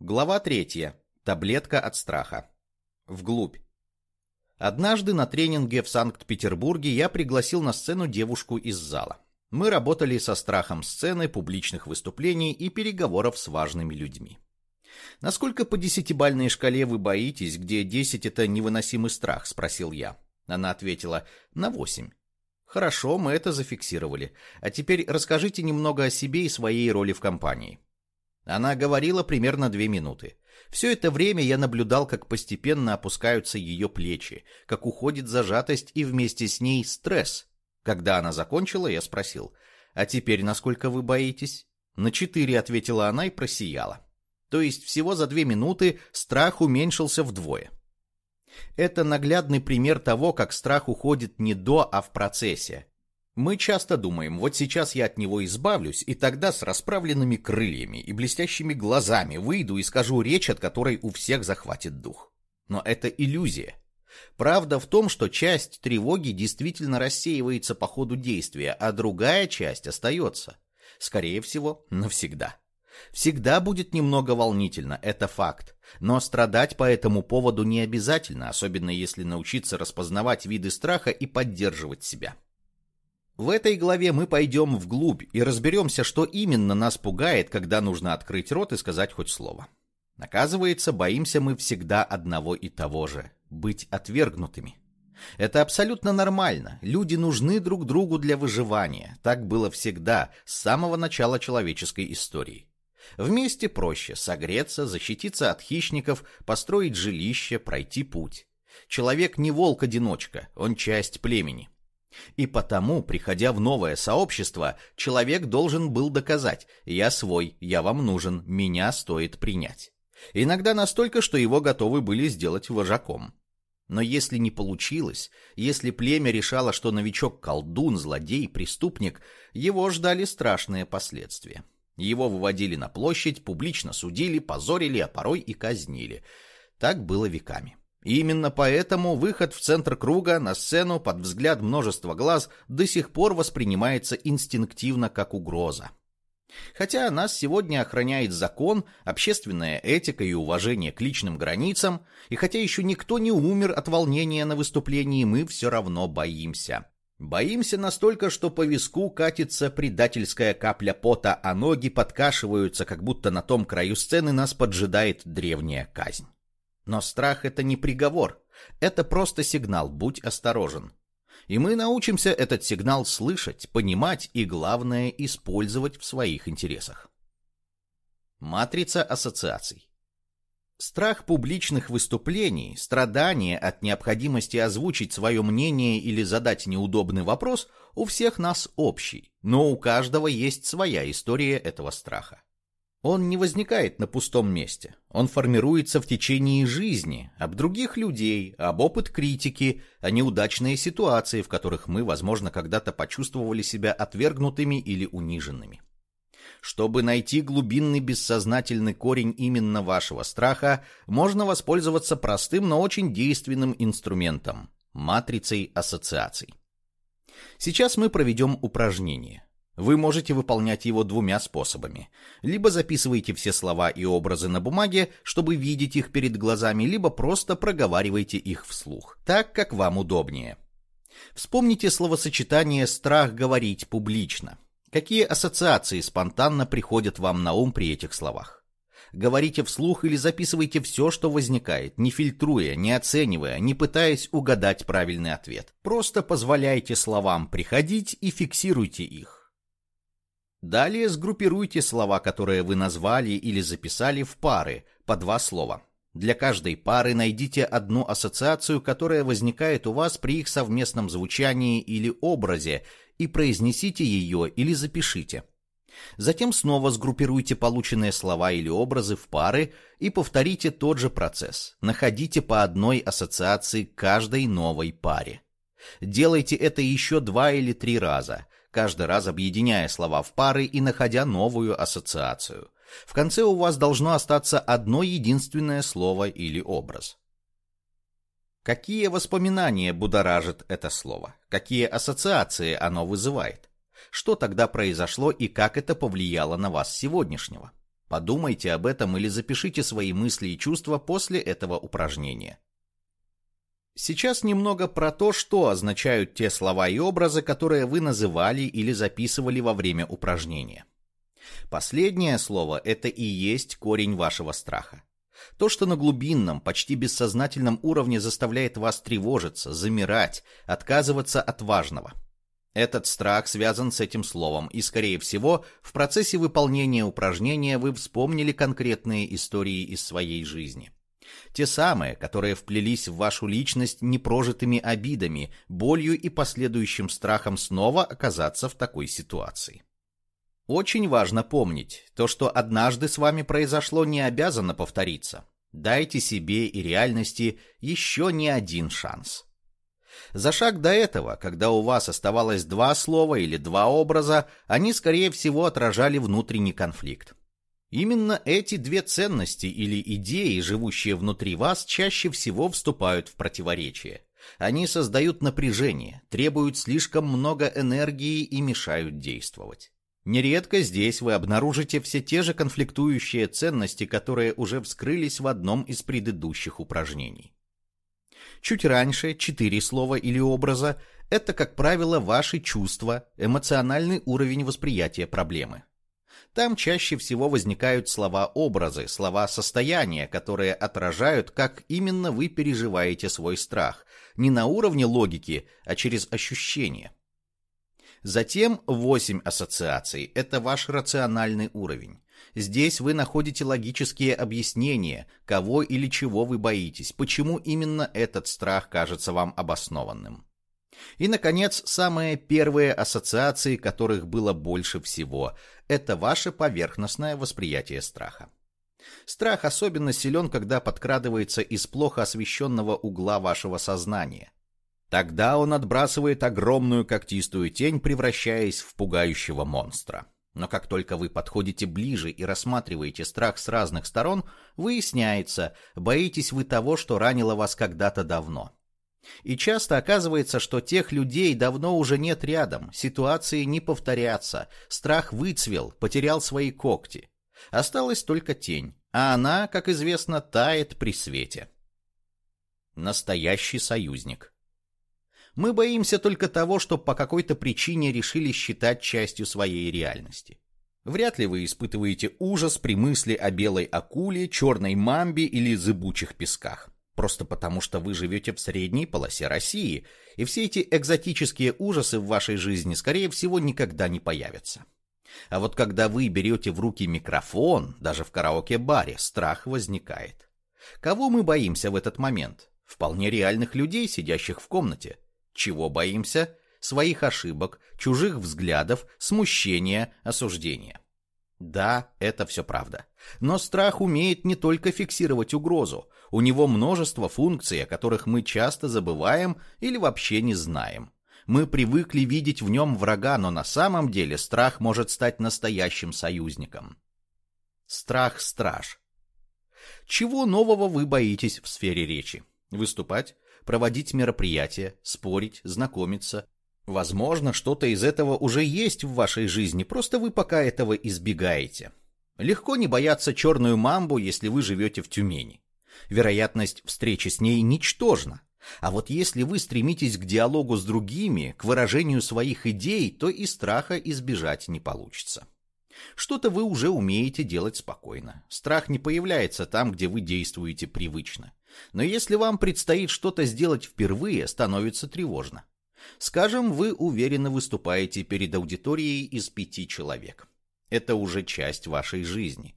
Глава третья. Таблетка от страха. Вглубь. Однажды на тренинге в Санкт-Петербурге я пригласил на сцену девушку из зала. Мы работали со страхом сцены, публичных выступлений и переговоров с важными людьми. «Насколько по десятибальной шкале вы боитесь, где десять это невыносимый страх?» – спросил я. Она ответила «на восемь». «Хорошо, мы это зафиксировали. А теперь расскажите немного о себе и своей роли в компании». Она говорила примерно две минуты. Все это время я наблюдал, как постепенно опускаются ее плечи, как уходит зажатость и вместе с ней стресс. Когда она закончила, я спросил, «А теперь насколько вы боитесь?» «На четыре», — ответила она и просияла. То есть всего за две минуты страх уменьшился вдвое. Это наглядный пример того, как страх уходит не до, а в процессе. Мы часто думаем, вот сейчас я от него избавлюсь, и тогда с расправленными крыльями и блестящими глазами выйду и скажу речь, от которой у всех захватит дух. Но это иллюзия. Правда в том, что часть тревоги действительно рассеивается по ходу действия, а другая часть остается. Скорее всего, навсегда. Всегда будет немного волнительно, это факт. Но страдать по этому поводу не обязательно, особенно если научиться распознавать виды страха и поддерживать себя. В этой главе мы пойдем вглубь и разберемся, что именно нас пугает, когда нужно открыть рот и сказать хоть слово. Оказывается, боимся мы всегда одного и того же – быть отвергнутыми. Это абсолютно нормально. Люди нужны друг другу для выживания. Так было всегда, с самого начала человеческой истории. Вместе проще согреться, защититься от хищников, построить жилище, пройти путь. Человек не волк-одиночка, он часть племени. И потому, приходя в новое сообщество, человек должен был доказать «я свой, я вам нужен, меня стоит принять». Иногда настолько, что его готовы были сделать вожаком. Но если не получилось, если племя решало, что новичок колдун, злодей, преступник, его ждали страшные последствия. Его выводили на площадь, публично судили, позорили, а порой и казнили. Так было веками. И именно поэтому выход в центр круга на сцену под взгляд множества глаз до сих пор воспринимается инстинктивно как угроза. Хотя нас сегодня охраняет закон, общественная этика и уважение к личным границам, и хотя еще никто не умер от волнения на выступлении, мы все равно боимся. Боимся настолько, что по виску катится предательская капля пота, а ноги подкашиваются, как будто на том краю сцены нас поджидает древняя казнь. Но страх — это не приговор. Это просто сигнал «будь осторожен». И мы научимся этот сигнал слышать, понимать и, главное, использовать в своих интересах. Матрица ассоциаций. Страх публичных выступлений, страдание от необходимости озвучить свое мнение или задать неудобный вопрос у всех нас общий, но у каждого есть своя история этого страха. Он не возникает на пустом месте. Он формируется в течение жизни, об других людей, об опыт критики, о неудачные ситуации, в которых мы, возможно, когда-то почувствовали себя отвергнутыми или униженными. Чтобы найти глубинный бессознательный корень именно вашего страха, можно воспользоваться простым, но очень действенным инструментом – матрицей ассоциаций. Сейчас мы проведем упражнение. Вы можете выполнять его двумя способами. Либо записывайте все слова и образы на бумаге, чтобы видеть их перед глазами, либо просто проговаривайте их вслух, так как вам удобнее. Вспомните словосочетание «страх говорить публично». Какие ассоциации спонтанно приходят вам на ум при этих словах? Говорите вслух или записывайте все, что возникает, не фильтруя, не оценивая, не пытаясь угадать правильный ответ. Просто позволяйте словам приходить и фиксируйте их. Далее сгруппируйте слова, которые вы назвали или записали в пары, по два слова. Для каждой пары найдите одну ассоциацию, которая возникает у вас при их совместном звучании или образе, и произнесите ее или запишите. Затем снова сгруппируйте полученные слова или образы в пары и повторите тот же процесс. Находите по одной ассоциации каждой новой паре. Делайте это еще два или три раза – каждый раз объединяя слова в пары и находя новую ассоциацию. В конце у вас должно остаться одно единственное слово или образ. Какие воспоминания будоражит это слово? Какие ассоциации оно вызывает? Что тогда произошло и как это повлияло на вас сегодняшнего? Подумайте об этом или запишите свои мысли и чувства после этого упражнения. Сейчас немного про то, что означают те слова и образы, которые вы называли или записывали во время упражнения. Последнее слово – это и есть корень вашего страха. То, что на глубинном, почти бессознательном уровне заставляет вас тревожиться, замирать, отказываться от важного. Этот страх связан с этим словом, и, скорее всего, в процессе выполнения упражнения вы вспомнили конкретные истории из своей жизни. Те самые, которые вплелись в вашу личность непрожитыми обидами, болью и последующим страхом снова оказаться в такой ситуации. Очень важно помнить, то, что однажды с вами произошло, не обязано повториться. Дайте себе и реальности еще не один шанс. За шаг до этого, когда у вас оставалось два слова или два образа, они, скорее всего, отражали внутренний конфликт. Именно эти две ценности или идеи, живущие внутри вас, чаще всего вступают в противоречие. Они создают напряжение, требуют слишком много энергии и мешают действовать. Нередко здесь вы обнаружите все те же конфликтующие ценности, которые уже вскрылись в одном из предыдущих упражнений. Чуть раньше четыре слова или образа – это, как правило, ваши чувства, эмоциональный уровень восприятия проблемы. Там чаще всего возникают слова-образы, слова-состояния, которые отражают, как именно вы переживаете свой страх, не на уровне логики, а через ощущения. Затем восемь ассоциаций – это ваш рациональный уровень. Здесь вы находите логические объяснения, кого или чего вы боитесь, почему именно этот страх кажется вам обоснованным. И, наконец, самые первые ассоциации, которых было больше всего, это ваше поверхностное восприятие страха. Страх особенно силен, когда подкрадывается из плохо освещенного угла вашего сознания. Тогда он отбрасывает огромную когтистую тень, превращаясь в пугающего монстра. Но как только вы подходите ближе и рассматриваете страх с разных сторон, выясняется, боитесь вы того, что ранило вас когда-то давно. И часто оказывается, что тех людей давно уже нет рядом, ситуации не повторятся, страх выцвел, потерял свои когти. Осталась только тень, а она, как известно, тает при свете. Настоящий союзник. Мы боимся только того, что по какой-то причине решили считать частью своей реальности. Вряд ли вы испытываете ужас при мысли о белой акуле, черной мамбе или зыбучих песках просто потому что вы живете в средней полосе России, и все эти экзотические ужасы в вашей жизни, скорее всего, никогда не появятся. А вот когда вы берете в руки микрофон, даже в караоке-баре, страх возникает. Кого мы боимся в этот момент? Вполне реальных людей, сидящих в комнате. Чего боимся? Своих ошибок, чужих взглядов, смущения, осуждения. Да, это все правда. Но страх умеет не только фиксировать угрозу, у него множество функций, о которых мы часто забываем или вообще не знаем. Мы привыкли видеть в нем врага, но на самом деле страх может стать настоящим союзником. Страх-страж. Чего нового вы боитесь в сфере речи? Выступать, проводить мероприятия, спорить, знакомиться. Возможно, что-то из этого уже есть в вашей жизни, просто вы пока этого избегаете. Легко не бояться черную мамбу, если вы живете в Тюмени вероятность встречи с ней ничтожна. А вот если вы стремитесь к диалогу с другими, к выражению своих идей, то и страха избежать не получится. Что-то вы уже умеете делать спокойно. Страх не появляется там, где вы действуете привычно. Но если вам предстоит что-то сделать впервые, становится тревожно. Скажем, вы уверенно выступаете перед аудиторией из пяти человек. Это уже часть вашей жизни.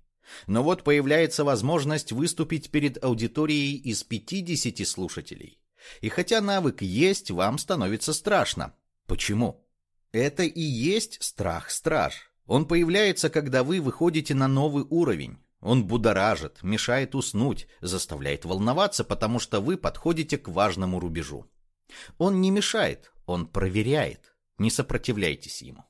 Но вот появляется возможность выступить перед аудиторией из 50 слушателей. И хотя навык есть, вам становится страшно. Почему? Это и есть страх-страж. Он появляется, когда вы выходите на новый уровень. Он будоражит, мешает уснуть, заставляет волноваться, потому что вы подходите к важному рубежу. Он не мешает, он проверяет. Не сопротивляйтесь ему.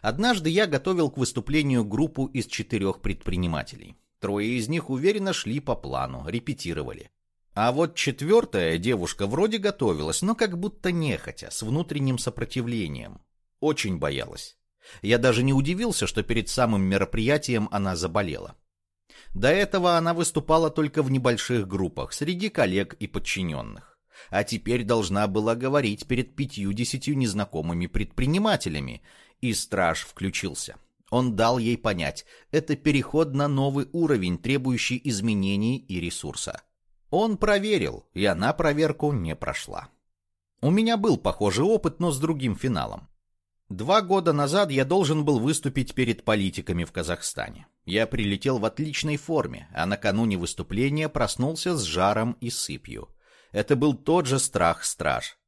Однажды я готовил к выступлению группу из четырех предпринимателей. Трое из них уверенно шли по плану, репетировали. А вот четвертая девушка вроде готовилась, но как будто нехотя, с внутренним сопротивлением. Очень боялась. Я даже не удивился, что перед самым мероприятием она заболела. До этого она выступала только в небольших группах, среди коллег и подчиненных. А теперь должна была говорить перед пятью-десятью незнакомыми предпринимателями, и страж включился. Он дал ей понять, это переход на новый уровень, требующий изменений и ресурса. Он проверил, и она проверку не прошла. У меня был похожий опыт, но с другим финалом. Два года назад я должен был выступить перед политиками в Казахстане. Я прилетел в отличной форме, а накануне выступления проснулся с жаром и сыпью. Это был тот же страх-страж.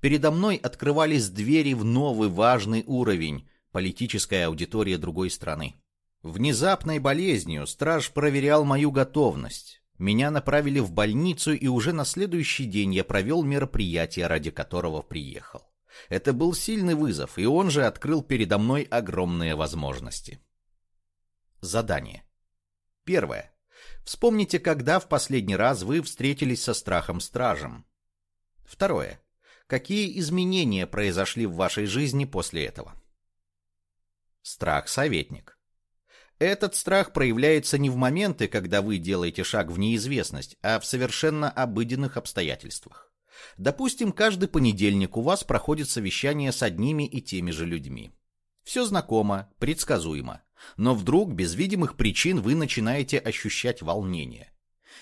Передо мной открывались двери в новый важный уровень, политическая аудитория другой страны. Внезапной болезнью страж проверял мою готовность. Меня направили в больницу, и уже на следующий день я провел мероприятие, ради которого приехал. Это был сильный вызов, и он же открыл передо мной огромные возможности. Задание. Первое. Вспомните, когда в последний раз вы встретились со страхом-стражем. Второе. Какие изменения произошли в вашей жизни после этого? Страх-советник. Этот страх проявляется не в моменты, когда вы делаете шаг в неизвестность, а в совершенно обыденных обстоятельствах. Допустим, каждый понедельник у вас проходит совещание с одними и теми же людьми. Все знакомо, предсказуемо, но вдруг без видимых причин вы начинаете ощущать волнение.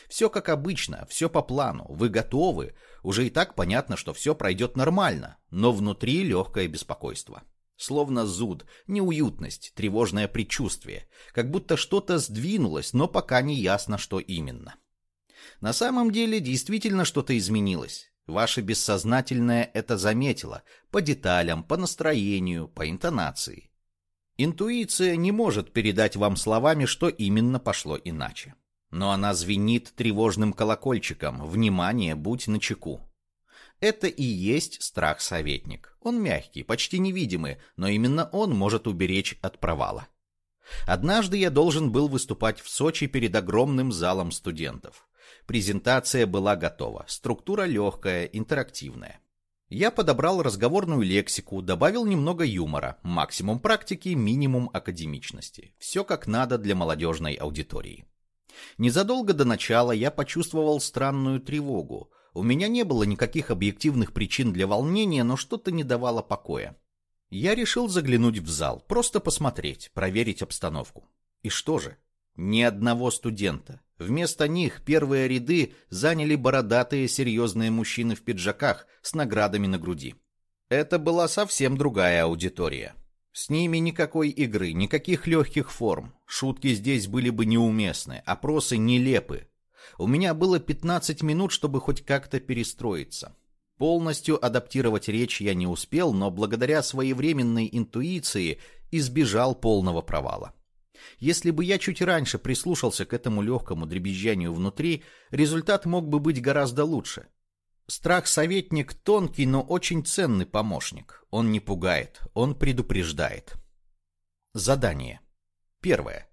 Все как обычно, все по плану, вы готовы, уже и так понятно, что все пройдет нормально, но внутри легкое беспокойство. Словно зуд, неуютность, тревожное предчувствие. Как будто что-то сдвинулось, но пока не ясно, что именно. На самом деле действительно что-то изменилось. Ваше бессознательное это заметило. По деталям, по настроению, по интонации. Интуиция не может передать вам словами, что именно пошло иначе. Но она звенит тревожным колокольчиком. Внимание, будь начеку. Это и есть страх-советник. Он мягкий, почти невидимый, но именно он может уберечь от провала. Однажды я должен был выступать в Сочи перед огромным залом студентов. Презентация была готова, структура легкая, интерактивная. Я подобрал разговорную лексику, добавил немного юмора, максимум практики, минимум академичности. Все как надо для молодежной аудитории. Незадолго до начала я почувствовал странную тревогу. У меня не было никаких объективных причин для волнения, но что-то не давало покоя. Я решил заглянуть в зал, просто посмотреть, проверить обстановку. И что же? Ни одного студента. Вместо них первые ряды заняли бородатые серьезные мужчины в пиджаках с наградами на груди. Это была совсем другая аудитория. С ними никакой игры, никаких легких форм. Шутки здесь были бы неуместны, опросы нелепы, у меня было 15 минут, чтобы хоть как-то перестроиться. Полностью адаптировать речь я не успел, но благодаря своевременной интуиции избежал полного провала. Если бы я чуть раньше прислушался к этому легкому дребезжанию внутри, результат мог бы быть гораздо лучше. Страх-советник тонкий, но очень ценный помощник. Он не пугает, он предупреждает. Задание. Первое.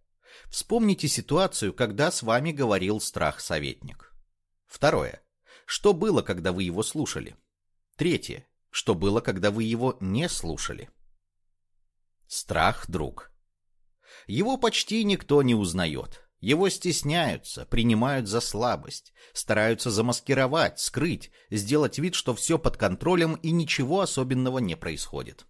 Вспомните ситуацию, когда с вами говорил страх-советник. Второе. Что было, когда вы его слушали? Третье. Что было, когда вы его не слушали? Страх-друг. Его почти никто не узнает. Его стесняются, принимают за слабость, стараются замаскировать, скрыть, сделать вид, что все под контролем и ничего особенного не происходит.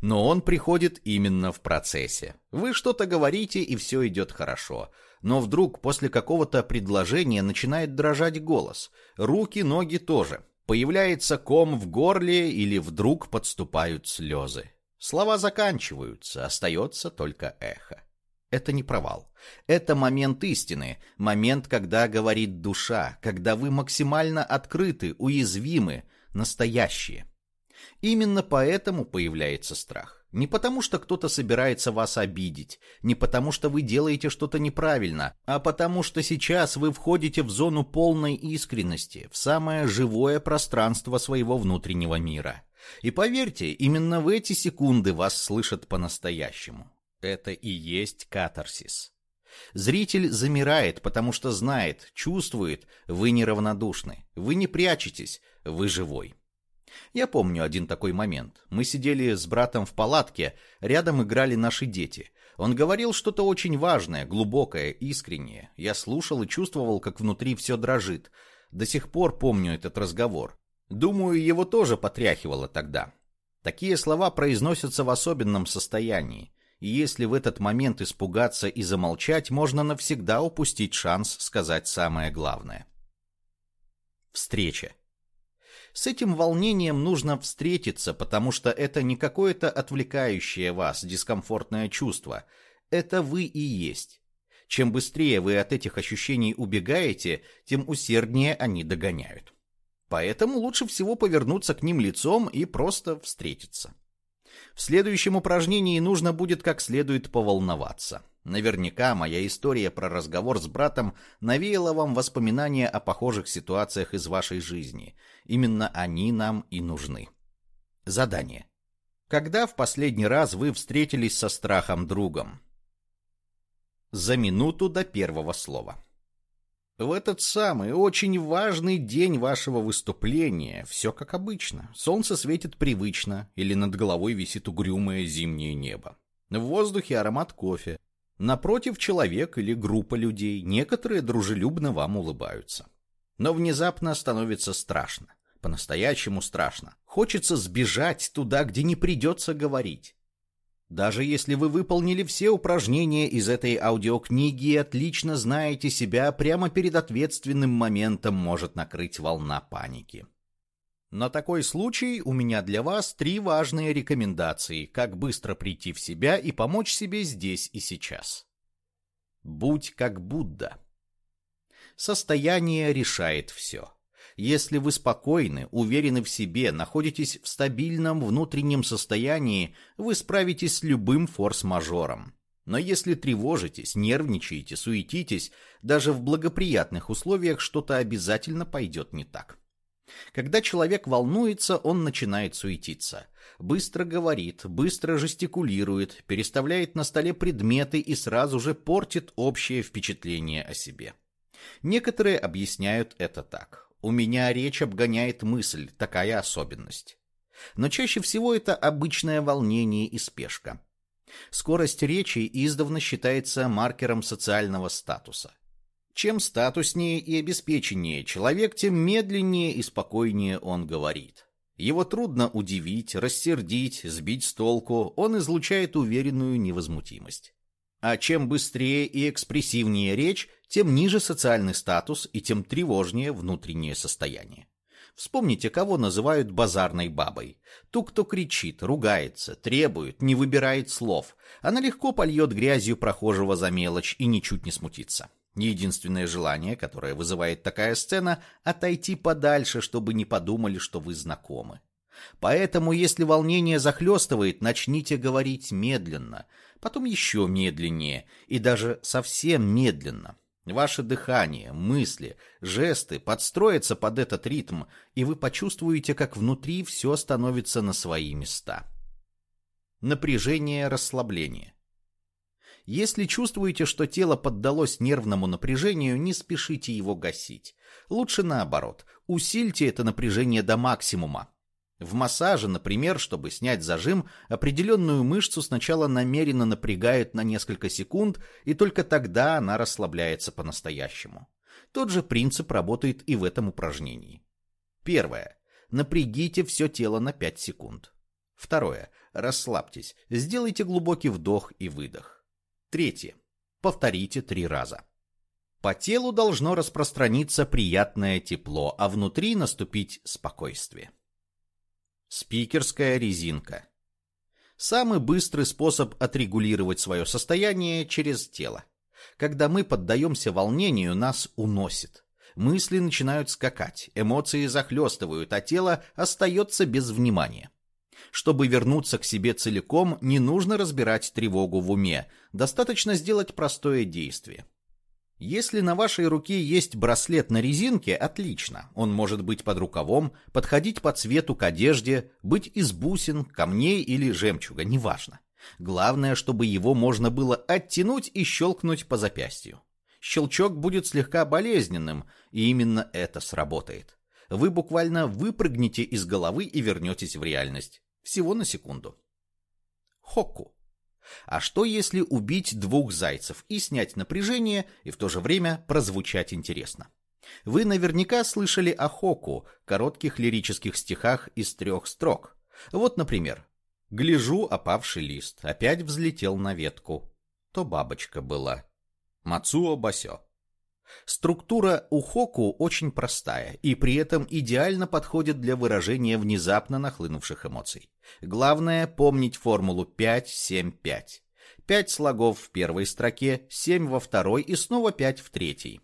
Но он приходит именно в процессе. Вы что-то говорите, и все идет хорошо. Но вдруг после какого-то предложения начинает дрожать голос. Руки, ноги тоже. Появляется ком в горле или вдруг подступают слезы. Слова заканчиваются, остается только эхо. Это не провал. Это момент истины, момент, когда говорит душа, когда вы максимально открыты, уязвимы, настоящие. Именно поэтому появляется страх. Не потому, что кто-то собирается вас обидеть, не потому, что вы делаете что-то неправильно, а потому, что сейчас вы входите в зону полной искренности, в самое живое пространство своего внутреннего мира. И поверьте, именно в эти секунды вас слышат по-настоящему. Это и есть катарсис. Зритель замирает, потому что знает, чувствует, вы неравнодушны, вы не прячетесь, вы живой. Я помню один такой момент. Мы сидели с братом в палатке, рядом играли наши дети. Он говорил что-то очень важное, глубокое, искреннее. Я слушал и чувствовал, как внутри все дрожит. До сих пор помню этот разговор. Думаю, его тоже потряхивало тогда. Такие слова произносятся в особенном состоянии. И если в этот момент испугаться и замолчать, можно навсегда упустить шанс сказать самое главное. Встреча. С этим волнением нужно встретиться, потому что это не какое-то отвлекающее вас дискомфортное чувство. Это вы и есть. Чем быстрее вы от этих ощущений убегаете, тем усерднее они догоняют. Поэтому лучше всего повернуться к ним лицом и просто встретиться. В следующем упражнении нужно будет как следует поволноваться. Наверняка моя история про разговор с братом навеяла вам воспоминания о похожих ситуациях из вашей жизни. Именно они нам и нужны. Задание. Когда в последний раз вы встретились со страхом другом? За минуту до первого слова. В этот самый очень важный день вашего выступления все как обычно. Солнце светит привычно, или над головой висит угрюмое зимнее небо. В воздухе аромат кофе. Напротив человек или группа людей, некоторые дружелюбно вам улыбаются. Но внезапно становится страшно. По-настоящему страшно. Хочется сбежать туда, где не придется говорить. Даже если вы выполнили все упражнения из этой аудиокниги и отлично знаете себя, прямо перед ответственным моментом может накрыть волна паники. На такой случай у меня для вас три важные рекомендации, как быстро прийти в себя и помочь себе здесь и сейчас. Будь как Будда. Состояние решает все. Если вы спокойны, уверены в себе, находитесь в стабильном внутреннем состоянии, вы справитесь с любым форс-мажором. Но если тревожитесь, нервничаете, суетитесь, даже в благоприятных условиях что-то обязательно пойдет не так. Когда человек волнуется, он начинает суетиться. Быстро говорит, быстро жестикулирует, переставляет на столе предметы и сразу же портит общее впечатление о себе. Некоторые объясняют это так. У меня речь обгоняет мысль, такая особенность. Но чаще всего это обычное волнение и спешка. Скорость речи издавна считается маркером социального статуса. Чем статуснее и обеспеченнее человек, тем медленнее и спокойнее он говорит. Его трудно удивить, рассердить, сбить с толку, он излучает уверенную невозмутимость. А чем быстрее и экспрессивнее речь, тем ниже социальный статус и тем тревожнее внутреннее состояние. Вспомните, кого называют базарной бабой. Ту, кто кричит, ругается, требует, не выбирает слов. Она легко польет грязью прохожего за мелочь и ничуть не смутится. Единственное желание, которое вызывает такая сцена, отойти подальше, чтобы не подумали, что вы знакомы. Поэтому, если волнение захлестывает, начните говорить медленно, потом еще медленнее и даже совсем медленно. Ваше дыхание, мысли, жесты подстроятся под этот ритм, и вы почувствуете, как внутри все становится на свои места. Напряжение, расслабление. Если чувствуете, что тело поддалось нервному напряжению, не спешите его гасить. Лучше наоборот, усильте это напряжение до максимума. В массаже, например, чтобы снять зажим, определенную мышцу сначала намеренно напрягают на несколько секунд, и только тогда она расслабляется по-настоящему. Тот же принцип работает и в этом упражнении. Первое. Напрягите все тело на 5 секунд. Второе. Расслабьтесь. Сделайте глубокий вдох и выдох. Третье. Повторите три раза. По телу должно распространиться приятное тепло, а внутри наступить спокойствие. Спикерская резинка. Самый быстрый способ отрегулировать свое состояние через тело. Когда мы поддаемся волнению, нас уносит. Мысли начинают скакать, эмоции захлестывают, а тело остается без внимания. Чтобы вернуться к себе целиком, не нужно разбирать тревогу в уме, достаточно сделать простое действие. Если на вашей руке есть браслет на резинке, отлично. Он может быть под рукавом, подходить по цвету к одежде, быть из бусин, камней или жемчуга, неважно. Главное, чтобы его можно было оттянуть и щелкнуть по запястью. Щелчок будет слегка болезненным, и именно это сработает. Вы буквально выпрыгнете из головы и вернетесь в реальность. Всего на секунду. Хокку. А что если убить двух зайцев и снять напряжение, и в то же время прозвучать интересно? Вы наверняка слышали о Хоку, коротких лирических стихах из трех строк. Вот, например, «Гляжу, опавший лист, опять взлетел на ветку. То бабочка была. Мацуо Басё». Структура у Хоку очень простая и при этом идеально подходит для выражения внезапно нахлынувших эмоций. Главное помнить формулу 5-7-5. 5 слогов в первой строке, 7 во второй и снова 5 в третьей.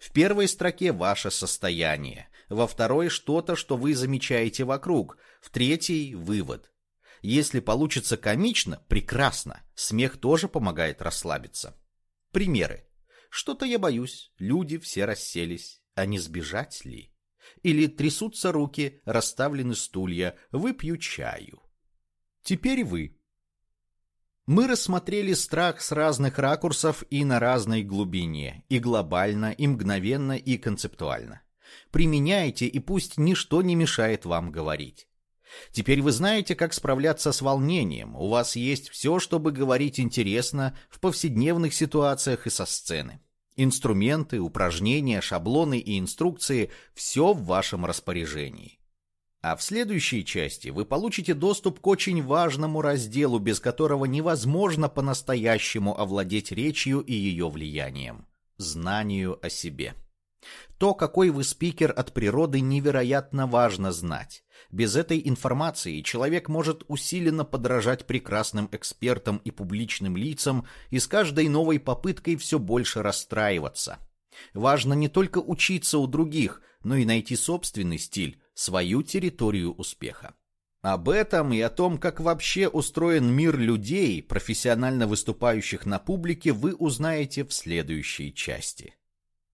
В первой строке ваше состояние, во второй что-то, что вы замечаете вокруг, в третьей вывод. Если получится комично, прекрасно, смех тоже помогает расслабиться. Примеры. Что-то я боюсь, люди все расселись, а не сбежать ли? Или трясутся руки, расставлены стулья, выпью чаю. Теперь вы. Мы рассмотрели страх с разных ракурсов и на разной глубине, и глобально, и мгновенно, и концептуально. Применяйте, и пусть ничто не мешает вам говорить. Теперь вы знаете, как справляться с волнением. У вас есть все, чтобы говорить интересно в повседневных ситуациях и со сцены. Инструменты, упражнения, шаблоны и инструкции – все в вашем распоряжении. А в следующей части вы получите доступ к очень важному разделу, без которого невозможно по-настоящему овладеть речью и ее влиянием – знанию о себе. То, какой вы спикер от природы, невероятно важно знать. Без этой информации человек может усиленно подражать прекрасным экспертам и публичным лицам и с каждой новой попыткой все больше расстраиваться. Важно не только учиться у других, но и найти собственный стиль, свою территорию успеха. Об этом и о том, как вообще устроен мир людей, профессионально выступающих на публике, вы узнаете в следующей части.